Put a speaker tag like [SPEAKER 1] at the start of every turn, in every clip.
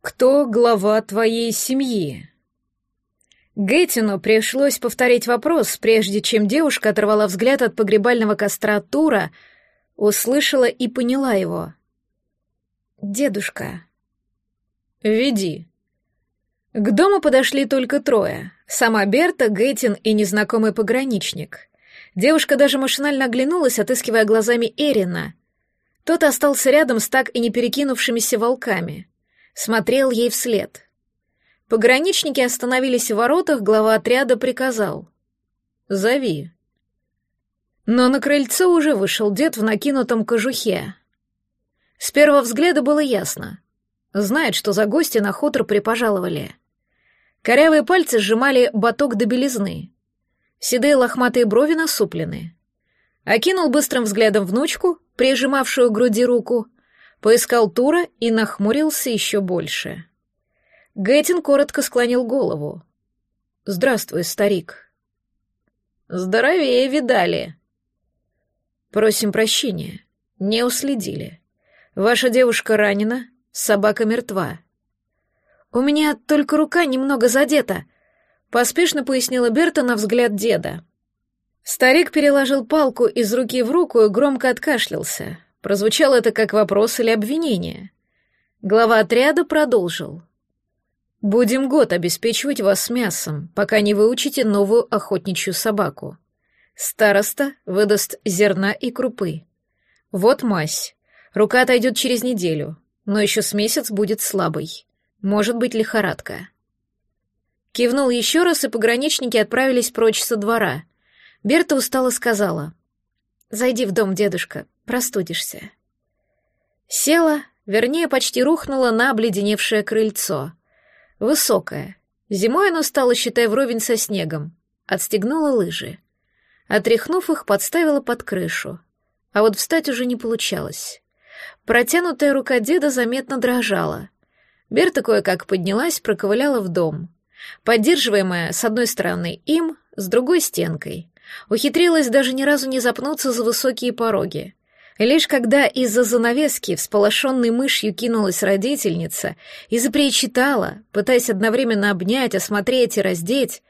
[SPEAKER 1] «Кто глава твоей семьи?» Геттину пришлось повторить вопрос, прежде чем девушка оторвала взгляд от погребального костра Тура, услышала и поняла его. «Дедушка». «Веди». К дому подошли только трое. Сама Берта, Геттин и незнакомый пограничник. Девушка даже машинально оглянулась, отыскивая глазами Эрина. Тот остался рядом с так и не перекинувшимися волками. Смотрел ей вслед. Пограничники остановились в воротах, глава отряда приказал. «Зови». Но на крыльцо уже вышел дед в накинутом кожухе. С первого взгляда было ясно. Знает, что за гости на хутор припожаловали. Корявые пальцы сжимали баток до белизны. Седые лохматые брови насуплены. Окинул быстрым взглядом внучку, прижимавшую к груди руку, поискал Тура и нахмурился еще больше. Гэтин коротко склонил голову. «Здравствуй, старик». «Здоровее видали». «Просим прощения. Не уследили. Ваша девушка ранена, собака мертва». «У меня только рука немного задета», — поспешно пояснила Берта на взгляд деда. Старик переложил палку из руки в руку и громко откашлялся. Прозвучало это как вопрос или обвинение. Глава отряда продолжил. Будем год обеспечивать вас мясом, пока не выучите новую охотничью собаку. Староста выдаст зерна и крупы. Вот мазь. Рука отойдет через неделю, но еще с месяц будет слабой. Может быть лихорадка. Кивнул еще раз, и пограничники отправились прочь со двора. Берта устало сказала. «Зайди в дом, дедушка, простудишься». Села, вернее, почти рухнула на обледеневшее крыльцо — Высокая. Зимой оно стало, считай, вровень со снегом. Отстегнула лыжи. Отряхнув их, подставила под крышу. А вот встать уже не получалось. Протянутая рука деда заметно дрожала. Берта кое-как поднялась, проковыляла в дом. Поддерживаемая, с одной стороны, им, с другой — стенкой. Ухитрилась даже ни разу не запнуться за высокие пороги. Лишь когда из-за занавески всполошенной мышью кинулась родительница и запричитала, пытаясь одновременно обнять, осмотреть и раздеть,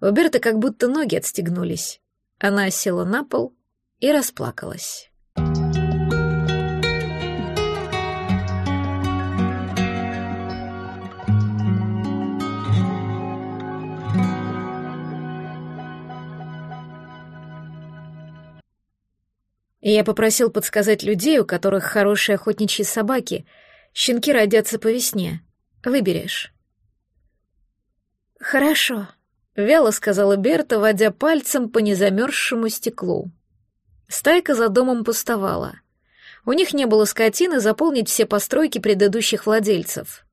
[SPEAKER 1] у Берты как будто ноги отстегнулись. Она села на пол и расплакалась. И я попросил подсказать людей, у которых хорошие охотничьи собаки. Щенки родятся по весне. Выберешь. Хорошо, вяло сказала Берта, водя пальцем по незамерзшему стеклу. Стайка за домом пустовала. У них не было скотины заполнить все постройки предыдущих владельцев.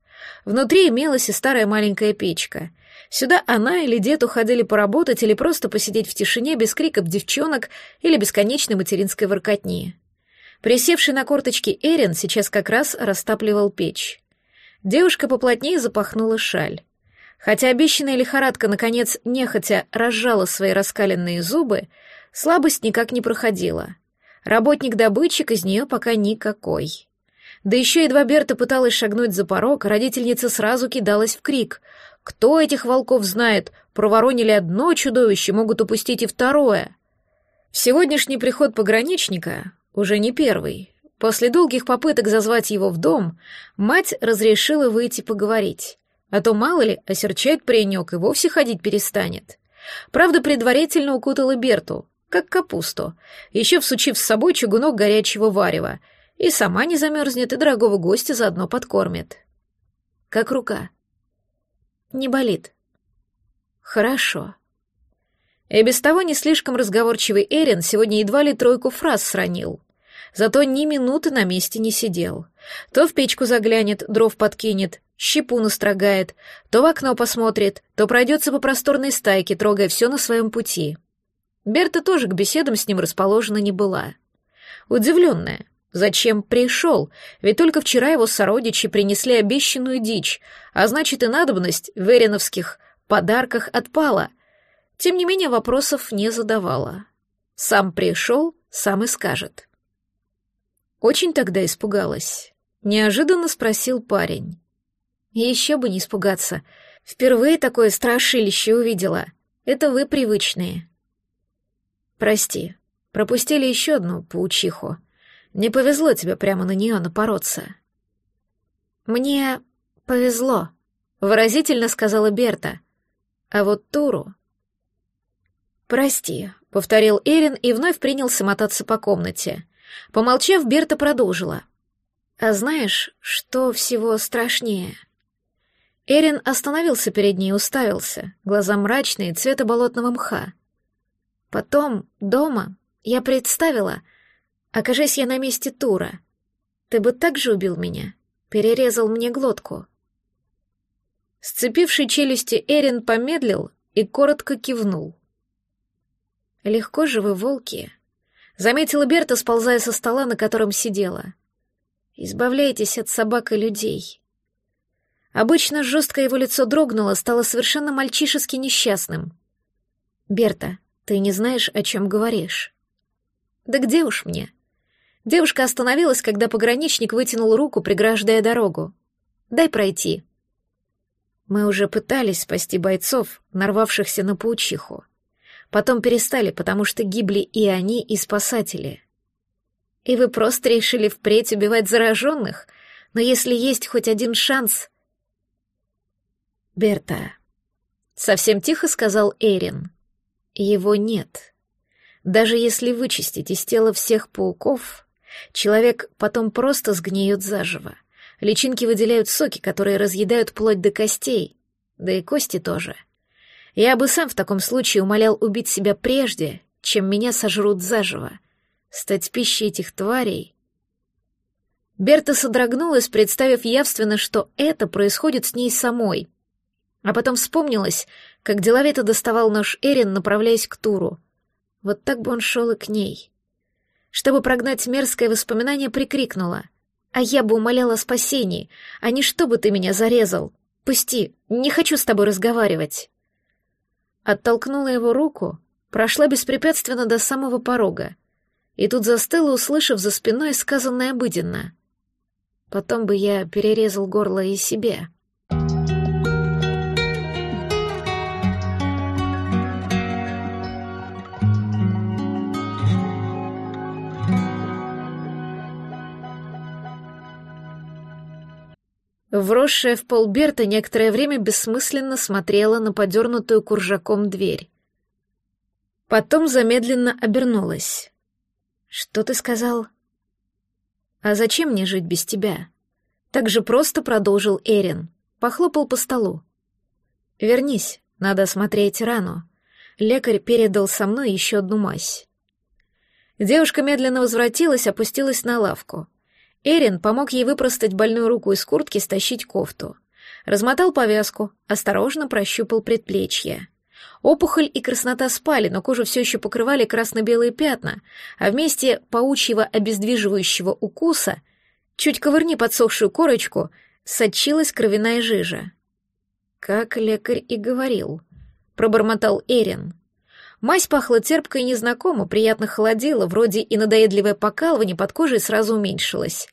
[SPEAKER 1] Внутри имелась и старая маленькая печка, Сюда она или дед уходили поработать или просто посидеть в тишине без криков девчонок или бесконечной материнской воркотни. Присевший на корточки Эрин сейчас как раз растапливал печь. Девушка поплотнее запахнула шаль. Хотя обещанная лихорадка, наконец, нехотя разжала свои раскаленные зубы, слабость никак не проходила. Работник-добытчик из нее пока никакой. Да еще едва Берта пыталась шагнуть за порог, родительница сразу кидалась в крик. Кто этих волков знает? Проворонили одно чудовище, могут упустить и второе. Сегодняшний приход пограничника уже не первый. После долгих попыток зазвать его в дом, мать разрешила выйти поговорить. А то, мало ли, осерчает паренек и вовсе ходить перестанет. Правда, предварительно укутала Берту, как капусту, еще всучив с собой чугунок горячего варева, и сама не замерзнет, и дорогого гостя заодно подкормит. Как рука. Не болит. Хорошо. И без того не слишком разговорчивый Эрин сегодня едва ли тройку фраз сранил. Зато ни минуты на месте не сидел. То в печку заглянет, дров подкинет, щепу настрогает, то в окно посмотрит, то пройдется по просторной стайке, трогая все на своем пути. Берта тоже к беседам с ним расположена не была. Удивленная, Зачем пришел? Ведь только вчера его сородичи принесли обещанную дичь, а значит и надобность в эриновских подарках отпала. Тем не менее вопросов не задавала. Сам пришел, сам и скажет. Очень тогда испугалась. Неожиданно спросил парень. Еще бы не испугаться. Впервые такое страшилище увидела. Это вы привычные. Прости, пропустили еще одну паучиху. Не повезло тебе прямо на нее напороться. Мне повезло, выразительно сказала Берта. А вот Туру... Прости, повторил Эрин и вновь принялся мотаться по комнате. Помолчав, Берта продолжила. А знаешь, что всего страшнее? Эрин остановился перед ней и уставился, глаза мрачные, цвета болотного мха. Потом, дома, я представила, окажись я на месте Тура, ты бы так же убил меня, перерезал мне глотку. Сцепивший челюсти Эрин помедлил и коротко кивнул. «Легко же вы, волки!» — заметила Берта, сползая со стола, на котором сидела. «Избавляйтесь от собак и людей». Обычно жестко его лицо дрогнуло, стало совершенно мальчишески несчастным. «Берта, ты не знаешь, о чем говоришь». «Да где уж мне?» Девушка остановилась, когда пограничник вытянул руку, преграждая дорогу. «Дай пройти». Мы уже пытались спасти бойцов, нарвавшихся на паучиху. Потом перестали, потому что гибли и они, и спасатели. И вы просто решили впредь убивать зараженных? Но если есть хоть один шанс... Берта, совсем тихо сказал Эрин. Его нет. Даже если вычистить из тела всех пауков, человек потом просто сгниет заживо. Личинки выделяют соки, которые разъедают плоть до костей, да и кости тоже — я бы сам в таком случае умолял убить себя прежде, чем меня сожрут заживо. Стать пищей этих тварей. Берта содрогнулась, представив явственно, что это происходит с ней самой. А потом вспомнилась, как деловито доставал нож Эрин, направляясь к Туру. Вот так бы он шел и к ней. Чтобы прогнать мерзкое воспоминание, прикрикнула. «А я бы умоляла о спасении, а не чтобы ты меня зарезал. Пусти, не хочу с тобой разговаривать» оттолкнула его руку, прошла беспрепятственно до самого порога, и тут застыла, услышав за спиной сказанное обыденно. Потом бы я перерезал горло и себе. Вросшая в пол Берта некоторое время бессмысленно смотрела на подернутую куржаком дверь. Потом замедленно обернулась. «Что ты сказал?» «А зачем мне жить без тебя?» Так же просто продолжил Эрин. Похлопал по столу. «Вернись, надо осмотреть рану. Лекарь передал со мной еще одну мазь». Девушка медленно возвратилась, опустилась на лавку — Эрин помог ей выпростать больную руку из куртки, стащить кофту. Размотал повязку, осторожно прощупал предплечье. Опухоль и краснота спали, но кожу все еще покрывали красно-белые пятна, а вместе паучьего обездвиживающего укуса, чуть ковырни подсохшую корочку, сочилась кровяная жижа. «Как лекарь и говорил», — пробормотал Эрин. Мазь пахла терпко и незнакомо, приятно холодила, вроде и надоедливое покалывание под кожей сразу уменьшилось.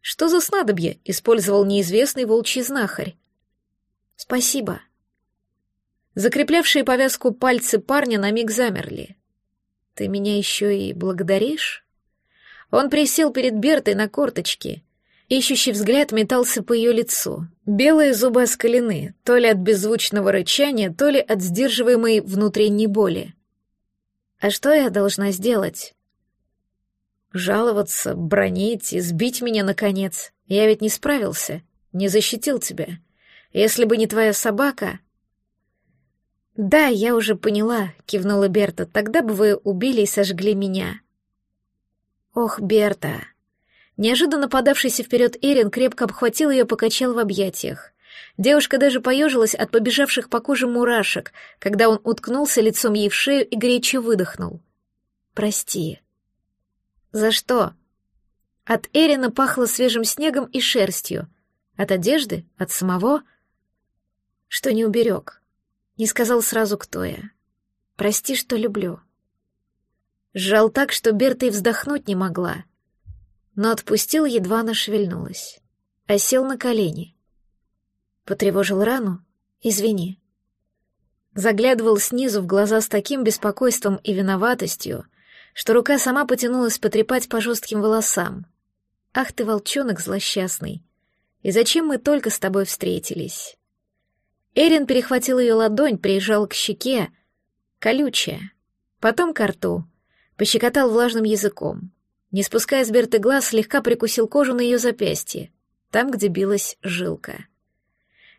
[SPEAKER 1] Что за снадобье использовал неизвестный волчий знахарь? Спасибо. Закреплявшие повязку пальцы парня на миг замерли. Ты меня еще и благодаришь? Он присел перед Бертой на корточки. Ищущий взгляд метался по ее лицу. Белые зубы оскалены, то ли от беззвучного рычания, то ли от сдерживаемой внутренней боли. А что я должна сделать? Жаловаться, бронить, избить меня, наконец. Я ведь не справился, не защитил тебя. Если бы не твоя собака... Да, я уже поняла, кивнула Берта. Тогда бы вы убили и сожгли меня. Ох, Берта. Неожиданно подавшийся вперед Эрин крепко обхватил ее, покачал в объятиях. Девушка даже поежилась от побежавших по коже мурашек, когда он уткнулся лицом ей в шею и горячо выдохнул. «Прости». «За что?» От Эрина пахло свежим снегом и шерстью. От одежды? От самого? Что не уберег. Не сказал сразу, кто я. Прости, что люблю. Сжал так, что Берта и вздохнуть не могла. Но отпустил, едва она шевельнулась. А сел на колени — Потревожил рану? Извини. Заглядывал снизу в глаза с таким беспокойством и виноватостью, что рука сама потянулась потрепать по жестким волосам. «Ах ты, волчонок злосчастный! И зачем мы только с тобой встретились?» Эрин перехватил ее ладонь, прижал к щеке, колючая, потом к рту, пощекотал влажным языком. Не спуская с Берты глаз, слегка прикусил кожу на ее запястье, там, где билась жилка.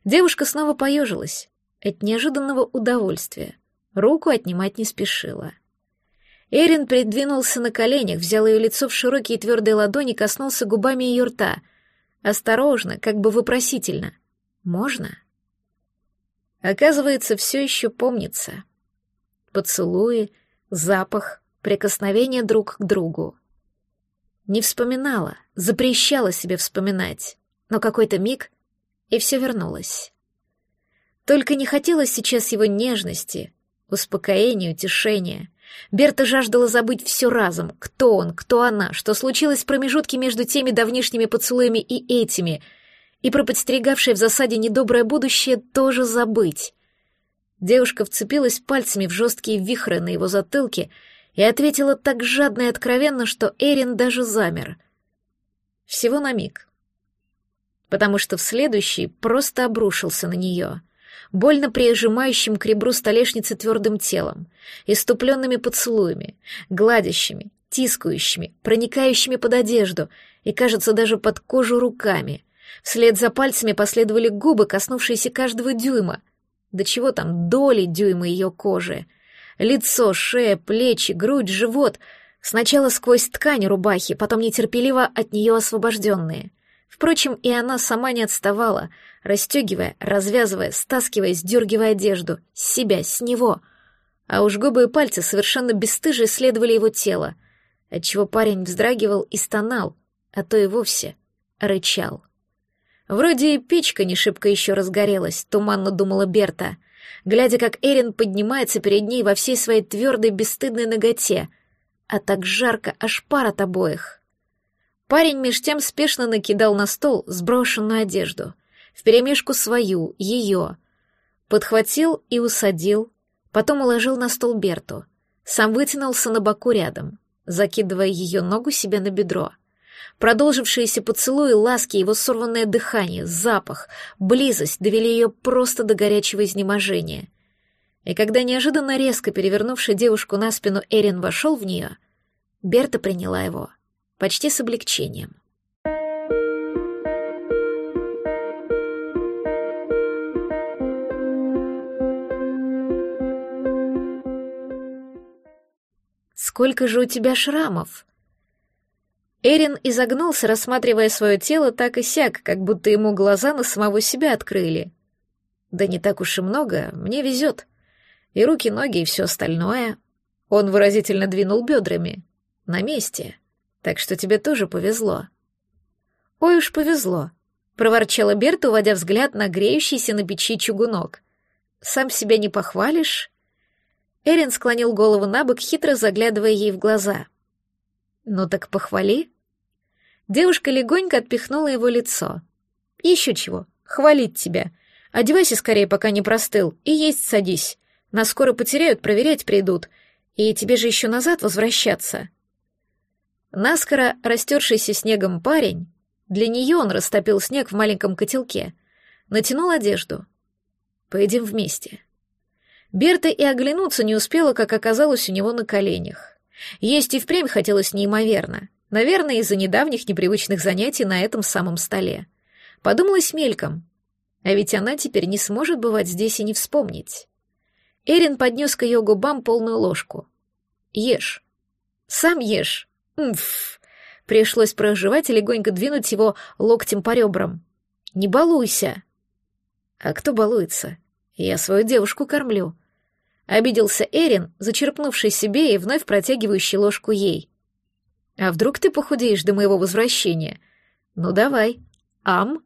[SPEAKER 1] Девушка снова поежилась от неожиданного удовольствия, руку отнимать не спешила. Эрин придвинулся на коленях, взял ее лицо в широкие твердые ладони, коснулся губами ее рта. Осторожно, как бы вопросительно. «Можно?» Оказывается, все еще помнится. Поцелуи, запах, прикосновение друг к другу. Не вспоминала, запрещала себе вспоминать, но какой-то миг, и все вернулось. Только не хотелось сейчас его нежности, успокоения, утешения. Берта жаждала забыть все разом, кто он, кто она, что случилось в промежутке между теми давнишними поцелуями и этими, и про подстерегавшее в засаде недоброе будущее тоже забыть. Девушка вцепилась пальцами в жесткие вихры на его затылке и ответила так жадно и откровенно, что Эрин даже замер. Всего на миг. Потому что в следующий просто обрушился на нее — больно прижимающим к ребру столешницы твердым телом, иступленными поцелуями, гладящими, тискающими, проникающими под одежду и, кажется, даже под кожу руками. Вслед за пальцами последовали губы, коснувшиеся каждого дюйма. Да чего там, доли дюйма ее кожи. Лицо, шея, плечи, грудь, живот. Сначала сквозь ткань рубахи, потом нетерпеливо от нее освобожденные. Впрочем, и она сама не отставала, расстегивая, развязывая, стаскивая, сдергивая одежду, с себя, с него. А уж губы и пальцы совершенно бесстыже исследовали его тело, отчего парень вздрагивал и стонал, а то и вовсе рычал. Вроде и печка не шибко еще разгорелась, туманно думала Берта, глядя, как Эрин поднимается перед ней во всей своей твердой бесстыдной ноготе, а так жарко, аж пар от обоих. Парень меж тем спешно накидал на стол сброшенную одежду, вперемешку свою, ее. Подхватил и усадил, потом уложил на стол Берту. Сам вытянулся на боку рядом, закидывая ее ногу себе на бедро. Продолжившиеся поцелуи, ласки, его сорванное дыхание, запах, близость довели ее просто до горячего изнеможения. И когда неожиданно резко перевернувший девушку на спину Эрин вошел в нее, Берта приняла его — почти с облегчением. «Сколько же у тебя шрамов?» Эрин изогнулся, рассматривая свое тело так и сяк, как будто ему глаза на самого себя открыли. «Да не так уж и много, мне везет. И руки, ноги, и все остальное». Он выразительно двинул бедрами. «На месте» так что тебе тоже повезло». «Ой уж повезло», — проворчала Берта, уводя взгляд на греющийся на печи чугунок. «Сам себя не похвалишь?» Эрин склонил голову на бок, хитро заглядывая ей в глаза. «Ну так похвали». Девушка легонько отпихнула его лицо. «Еще чего, хвалить тебя. Одевайся скорее, пока не простыл, и есть садись. Нас скоро потеряют, проверять придут. И тебе же еще назад возвращаться». Наскоро растершийся снегом парень, для нее он растопил снег в маленьком котелке, натянул одежду. «Поедим вместе». Берта и оглянуться не успела, как оказалось у него на коленях. Есть и впрямь хотелось неимоверно, наверное, из-за недавних непривычных занятий на этом самом столе. Подумалась мельком, а ведь она теперь не сможет бывать здесь и не вспомнить. Эрин поднес к ее губам полную ложку. «Ешь. Сам ешь. Умф. Пришлось проживать и легонько двинуть его локтем по ребрам. Не балуйся. А кто балуется? Я свою девушку кормлю. Обиделся Эрин, зачерпнувший себе и вновь протягивающий ложку ей. А вдруг ты похудеешь до моего возвращения? Ну давай. Ам?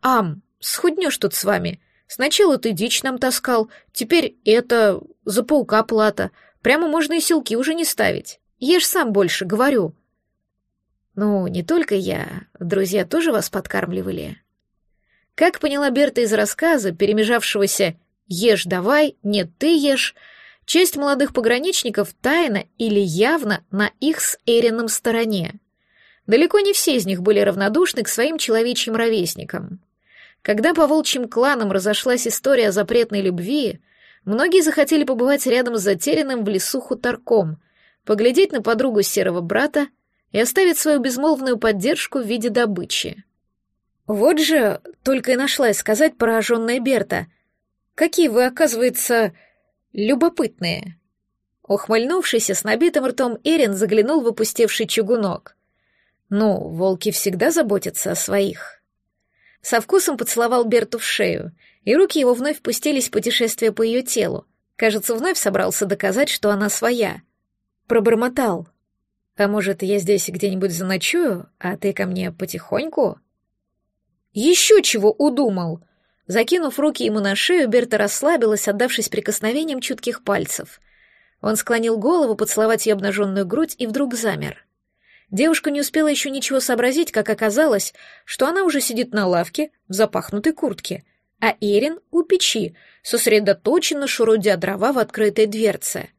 [SPEAKER 1] Ам, схуднешь тут с вами. Сначала ты дичь нам таскал, теперь это за паука плата. Прямо можно и силки уже не ставить. Ешь сам больше, говорю. Ну, не только я, друзья тоже вас подкармливали. Как поняла Берта из рассказа, перемежавшегося «ешь давай», «нет, ты ешь», часть молодых пограничников тайно или явно на их с Эрином стороне. Далеко не все из них были равнодушны к своим человечьим ровесникам. Когда по волчьим кланам разошлась история о запретной любви, многие захотели побывать рядом с затерянным в лесу хуторком, поглядеть на подругу серого брата и оставить свою безмолвную поддержку в виде добычи. Вот же только и нашлась сказать пораженная Берта. «Какие вы, оказывается, любопытные!» Ухмыльнувшийся с набитым ртом Эрин заглянул в опустевший чугунок. «Ну, волки всегда заботятся о своих». Со вкусом поцеловал Берту в шею, и руки его вновь пустились в путешествие по ее телу. Кажется, вновь собрался доказать, что она своя. Пробормотал. «А может, я здесь где-нибудь заночую, а ты ко мне потихоньку?» «Еще чего удумал!» Закинув руки ему на шею, Берта расслабилась, отдавшись прикосновениям чутких пальцев. Он склонил голову поцеловать ее обнаженную грудь и вдруг замер. Девушка не успела еще ничего сообразить, как оказалось, что она уже сидит на лавке в запахнутой куртке, а Эрин у печи, сосредоточенно шурудя дрова в открытой дверце.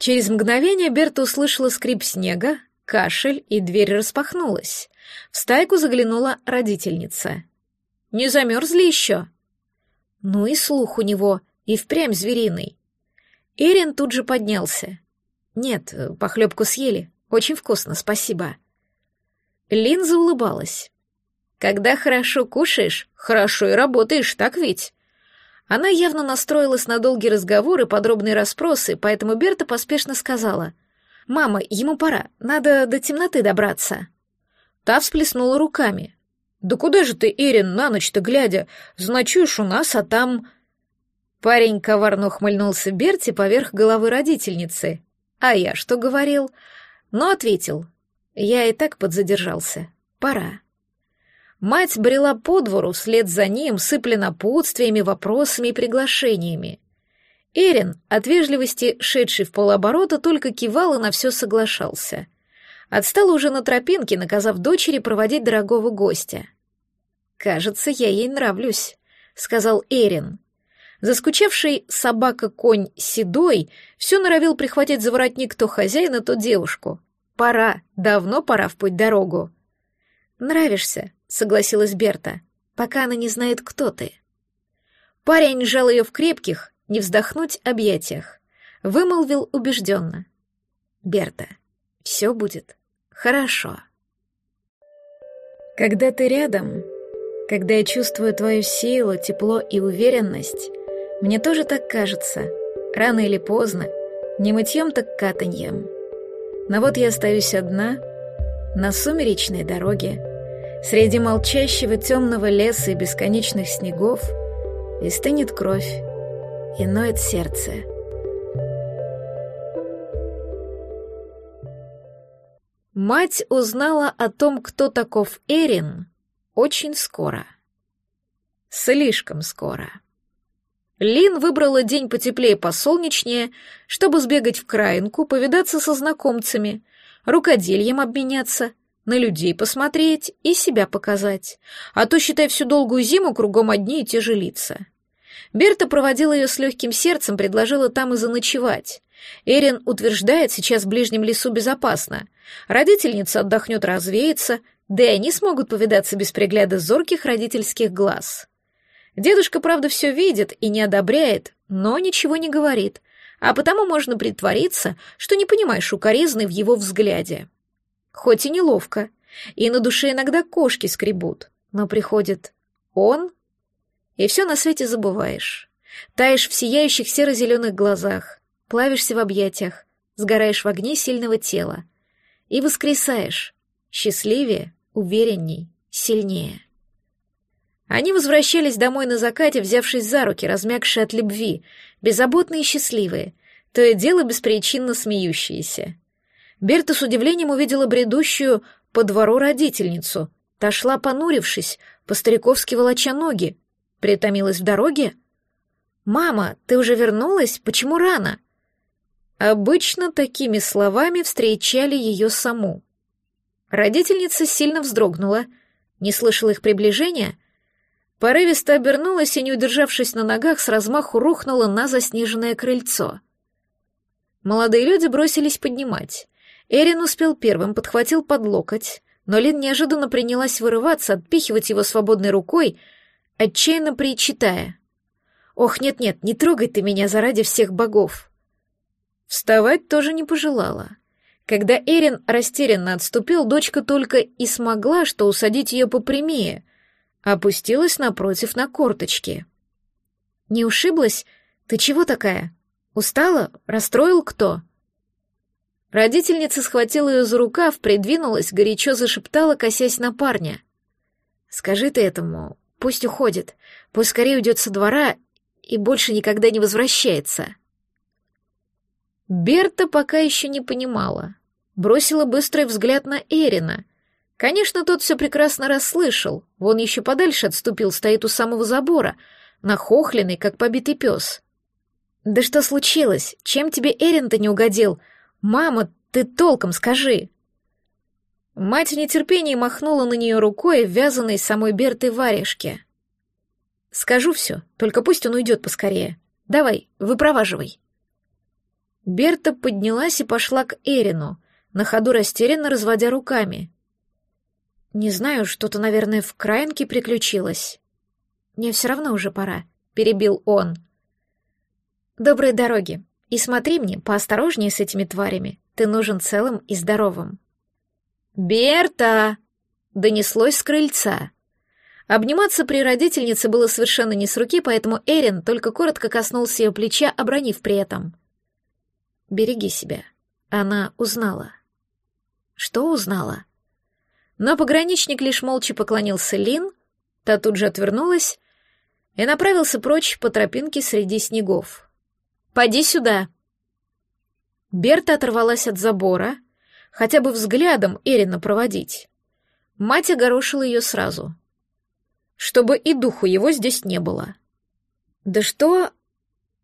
[SPEAKER 1] Через мгновение Берта услышала скрип снега, кашель, и дверь распахнулась. В стайку заглянула родительница. «Не замерзли еще?» Ну и слух у него, и впрямь звериный. Эрин тут же поднялся. «Нет, похлебку съели, очень вкусно, спасибо. Линза улыбалась. Когда хорошо кушаешь, хорошо и работаешь, так ведь? Она явно настроилась на долгий разговор и подробные расспросы, поэтому Берта поспешно сказала. «Мама, ему пора, надо до темноты добраться». Та всплеснула руками. «Да куда же ты, Эрин, на ночь-то глядя? Заночуешь у нас, а там...» Парень коварно ухмыльнулся Берти поверх головы родительницы. «А я что говорил?» но ответил. Я и так подзадержался. Пора. Мать брела по двору вслед за ним, сыпля напутствиями, вопросами и приглашениями. Эрин, от вежливости шедший в полоборота, только кивал и на все соглашался. Отстала уже на тропинке, наказав дочери проводить дорогого гостя. «Кажется, я ей нравлюсь», — сказал Эрин. Заскучавший собака-конь Седой все норовил прихватить за воротник то хозяина, то девушку. Пора, давно пора в путь дорогу. «Нравишься», — согласилась Берта, — «пока она не знает, кто ты». Парень сжал ее в крепких, не вздохнуть, объятиях. Вымолвил убежденно. «Берта, все будет хорошо». Когда ты рядом, когда я чувствую твою силу, тепло и уверенность, мне тоже так кажется. Рано или поздно. Не мытьем, так катаньем. Но вот я остаюсь одна на сумеречной дороге, среди молчащего темного леса и бесконечных снегов, и стынет кровь, и ноет сердце. Мать узнала о том, кто таков Эрин, очень скоро. Слишком скоро. Лин выбрала день потеплее посолнечнее, чтобы сбегать в краинку, повидаться со знакомцами, рукодельем обменяться, на людей посмотреть и себя показать. А то, считай, всю долгую зиму кругом одни и те же лица. Берта проводила ее с легким сердцем, предложила там и заночевать. Эрин утверждает, сейчас в ближнем лесу безопасно. Родительница отдохнет, развеется, да и они смогут повидаться без пригляда зорких родительских глаз. Дедушка, правда, все видит и не одобряет, но ничего не говорит, а потому можно притвориться, что не понимаешь укоризны в его взгляде. Хоть и неловко, и на душе иногда кошки скребут, но приходит он, и все на свете забываешь. Таешь в сияющих серо-зеленых глазах, плавишься в объятиях, сгораешь в огне сильного тела и воскресаешь, счастливее, уверенней, сильнее. Они возвращались домой на закате, взявшись за руки, размягшие от любви, беззаботные и счастливые, то и дело беспричинно смеющиеся. Берта с удивлением увидела бредущую по двору родительницу. Та шла, понурившись, по-стариковски волоча ноги. Притомилась в дороге? «Мама, ты уже вернулась? Почему рано?» Обычно такими словами встречали ее саму. Родительница сильно вздрогнула, не слышала их приближения — Порывисто обернулась и, не удержавшись на ногах, с размаху рухнула на заснеженное крыльцо. Молодые люди бросились поднимать. Эрин успел первым, подхватил под локоть, но Лин неожиданно принялась вырываться, отпихивать его свободной рукой, отчаянно причитая. «Ох, нет-нет, не трогай ты меня заради всех богов!» Вставать тоже не пожелала. Когда Эрин растерянно отступил, дочка только и смогла, что усадить ее попрямее, опустилась напротив на корточки. «Не ушиблась? Ты чего такая? Устала? Расстроил кто?» Родительница схватила ее за рукав, придвинулась, горячо зашептала, косясь на парня. «Скажи ты этому, пусть уходит, пусть скорее уйдет со двора и больше никогда не возвращается». Берта пока еще не понимала. Бросила быстрый взгляд на Эрина. Конечно, тот все прекрасно расслышал. Вон еще подальше отступил, стоит у самого забора, нахохленный, как побитый пес. «Да что случилось? Чем тебе Эрин-то не угодил? Мама, ты толком скажи!» Мать в нетерпении махнула на нее рукой, вязаной самой Бертой варежке. «Скажу все, только пусть он уйдет поскорее. Давай, выпроваживай». Берта поднялась и пошла к Эрину, на ходу растерянно разводя руками. «Не знаю, что-то, наверное, в краинке приключилось. Мне все равно уже пора», — перебил он. «Доброй дороги, и смотри мне поосторожнее с этими тварями, ты нужен целым и здоровым». «Берта!» — донеслось с крыльца. Обниматься при родительнице было совершенно не с руки, поэтому Эрин только коротко коснулся ее плеча, обронив при этом. Береги себя. Она узнала. Что узнала? Но пограничник лишь молча поклонился Лин, та тут же отвернулась и направился прочь по тропинке среди снегов. «Поди сюда!» Берта оторвалась от забора, хотя бы взглядом Эрина проводить. Мать огорошила ее сразу. Чтобы и духу его здесь не было. Да что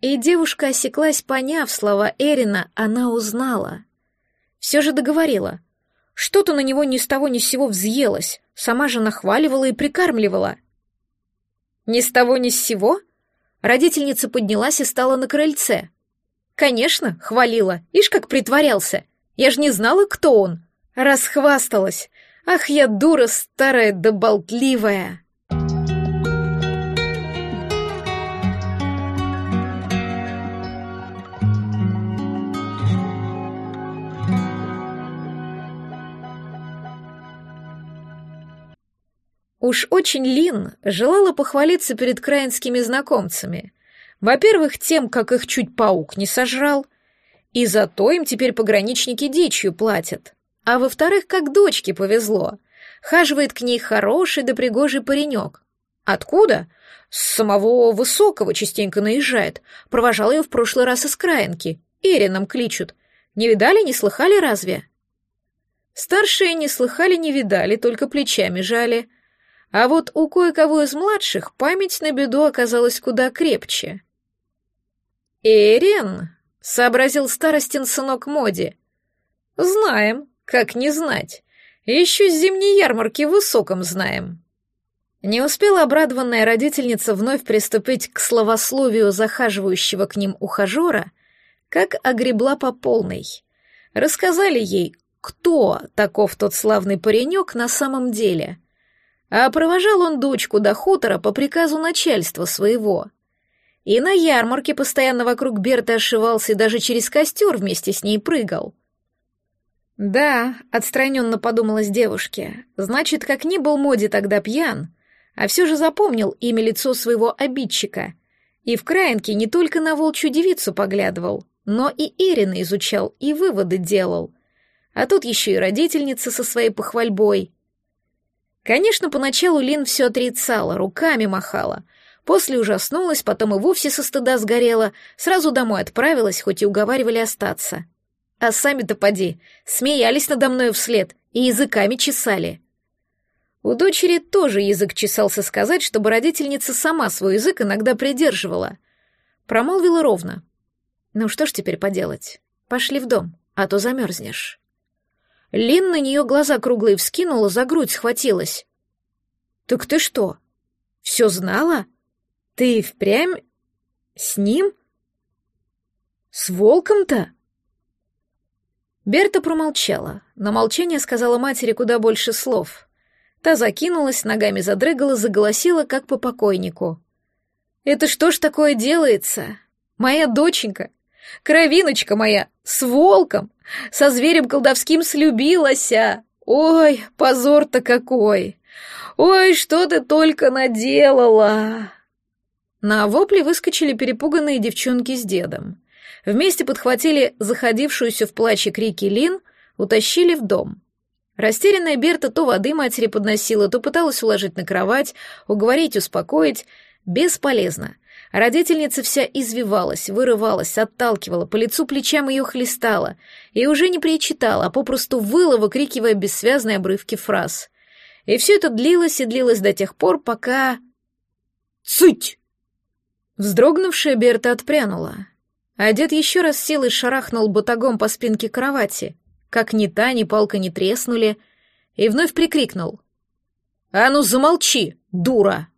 [SPEAKER 1] и девушка осеклась, поняв слова Эрина, она узнала. Все же договорила. Что-то на него ни с того ни с сего взъелось, сама же нахваливала и прикармливала. Ни с того ни с сего? Родительница поднялась и стала на крыльце. Конечно, хвалила, ишь как притворялся. Я ж не знала, кто он. Расхвасталась. Ах, я дура старая да болтливая. Уж очень Лин желала похвалиться перед краинскими знакомцами. Во-первых, тем, как их чуть паук не сожрал, и зато им теперь пограничники дичью платят. А во-вторых, как дочке повезло. Хаживает к ней хороший да пригожий паренек. Откуда? С самого Высокого частенько наезжает. Провожал ее в прошлый раз из краинки. Ирином кличут. Не видали, не слыхали разве? Старшие не слыхали, не видали, только плечами жали. А вот у кое-кого из младших память на беду оказалась куда крепче. «Эрин», — сообразил старостин сынок Моди. «Знаем, как не знать. Еще с зимней ярмарки в Высоком знаем». Не успела обрадованная родительница вновь приступить к словословию захаживающего к ним ухажера, как огребла по полной. Рассказали ей, кто таков тот славный паренек на самом деле — а провожал он дочку до хутора по приказу начальства своего. И на ярмарке постоянно вокруг Берты ошивался и даже через костер вместе с ней прыгал. Да, отстраненно подумалась девушке, значит, как ни был Моди тогда пьян, а все же запомнил имя лицо своего обидчика, и в краинке не только на волчью девицу поглядывал, но и Ирина изучал и выводы делал. А тут еще и родительница со своей похвальбой — Конечно, поначалу Лин все отрицала, руками махала. После ужаснулась, потом и вовсе со стыда сгорела, сразу домой отправилась, хоть и уговаривали остаться. А сами-то поди, смеялись надо мной вслед и языками чесали. У дочери тоже язык чесался сказать, чтобы родительница сама свой язык иногда придерживала. Промолвила ровно. «Ну что ж теперь поделать? Пошли в дом, а то замерзнешь». Лин на нее глаза круглые вскинула, за грудь схватилась. «Так ты что? Все знала? Ты впрямь с ним? С волком-то? Берта промолчала, но молчание сказала матери куда больше слов. Та закинулась, ногами задрыгала, заголосила, как по покойнику. «Это что ж такое делается? Моя доченька, кровиночка моя, с волком, со зверем колдовским слюбилась, а! Ой, позор-то какой! Ой, что ты только наделала!» На вопли выскочили перепуганные девчонки с дедом. Вместе подхватили заходившуюся в плаче крики Лин, утащили в дом. Растерянная Берта то воды матери подносила, то пыталась уложить на кровать, уговорить, успокоить. Бесполезно. Родительница вся извивалась, вырывалась, отталкивала, по лицу плечам ее хлестала, и уже не причитала, а попросту выла, выкрикивая бессвязные обрывки фраз. И все это длилось и длилось до тех пор, пока... «Цыть!» Вздрогнувшая Берта отпрянула. А дед еще раз силой шарахнул батагом по спинке кровати, как ни та, ни палка не треснули, и вновь прикрикнул. «А ну замолчи, дура!»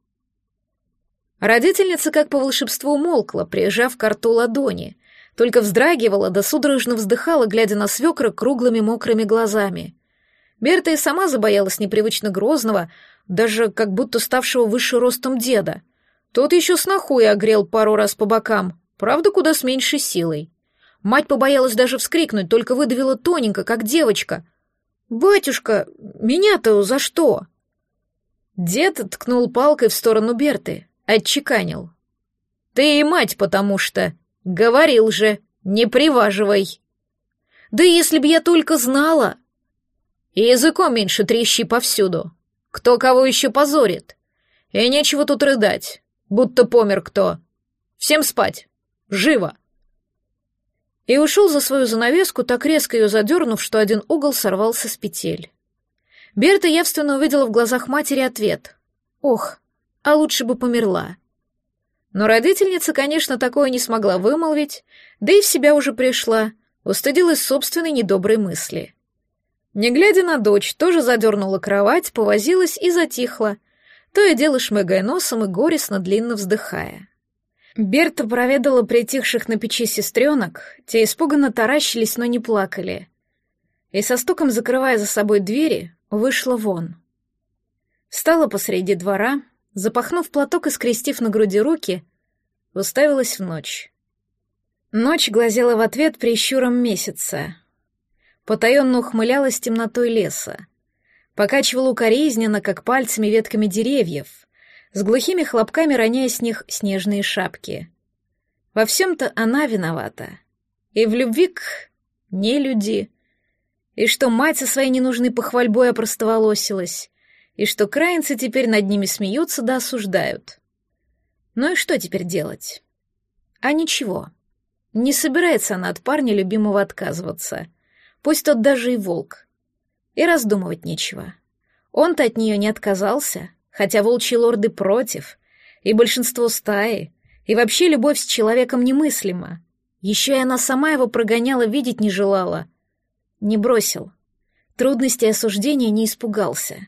[SPEAKER 1] Родительница как по волшебству умолкла, прижав к рту ладони, только вздрагивала да судорожно вздыхала, глядя на свекра круглыми мокрыми глазами. Берта и сама забоялась непривычно грозного, даже как будто ставшего выше ростом деда. Тот еще сноху и огрел пару раз по бокам, Правда, куда с меньшей силой. Мать побоялась даже вскрикнуть, только выдавила тоненько, как девочка. «Батюшка, меня-то за что?» Дед ткнул палкой в сторону Берты, отчеканил. «Ты и мать, потому что...» «Говорил же, не приваживай!» «Да если б я только знала!» «И языком меньше трещи повсюду. Кто кого еще позорит? И нечего тут рыдать, будто помер кто. Всем спать!» Живо!» И ушел за свою занавеску, так резко ее задернув, что один угол сорвался с петель. Берта явственно увидела в глазах матери ответ. «Ох, а лучше бы померла». Но родительница, конечно, такое не смогла вымолвить, да и в себя уже пришла, устыдилась собственной недоброй мысли. Не глядя на дочь, тоже задернула кровать, повозилась и затихла, то и дело шмыгая носом и горестно длинно вздыхая. Берта проведала притихших на печи сестренок, те испуганно таращились, но не плакали. И со стуком закрывая за собой двери, вышла вон. Встала посреди двора, запахнув платок и скрестив на груди руки, уставилась в ночь. Ночь глазела в ответ прищуром месяца. Потаенно ухмылялась темнотой леса. Покачивала укоризненно, как пальцами ветками деревьев, с глухими хлопками роняя с них снежные шапки. Во всем-то она виновата. И в любви к не люди. И что мать со своей ненужной похвальбой опростоволосилась. И что краинцы теперь над ними смеются да осуждают. Ну и что теперь делать? А ничего. Не собирается она от парня любимого отказываться. Пусть тот даже и волк. И раздумывать нечего. Он-то от нее не отказался, хотя волчьи лорды против, и большинство стаи, и вообще любовь с человеком немыслима. Еще и она сама его прогоняла, видеть не желала. Не бросил. Трудности осуждения не испугался.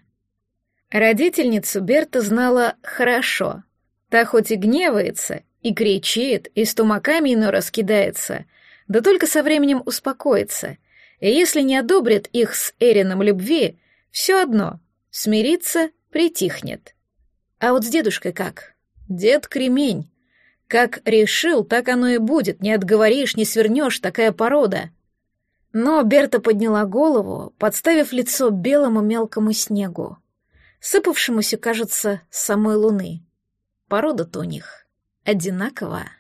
[SPEAKER 1] Родительницу Берта знала хорошо. Та хоть и гневается, и кричит, и с тумаками иной раскидается, да только со временем успокоится. И если не одобрит их с Эрином любви, все одно — смириться притихнет. А вот с дедушкой как? Дед кремень. Как решил, так оно и будет, не отговоришь, не свернешь, такая порода. Но Берта подняла голову, подставив лицо белому мелкому снегу, сыпавшемуся, кажется, самой луны. Порода-то у них одинаковая.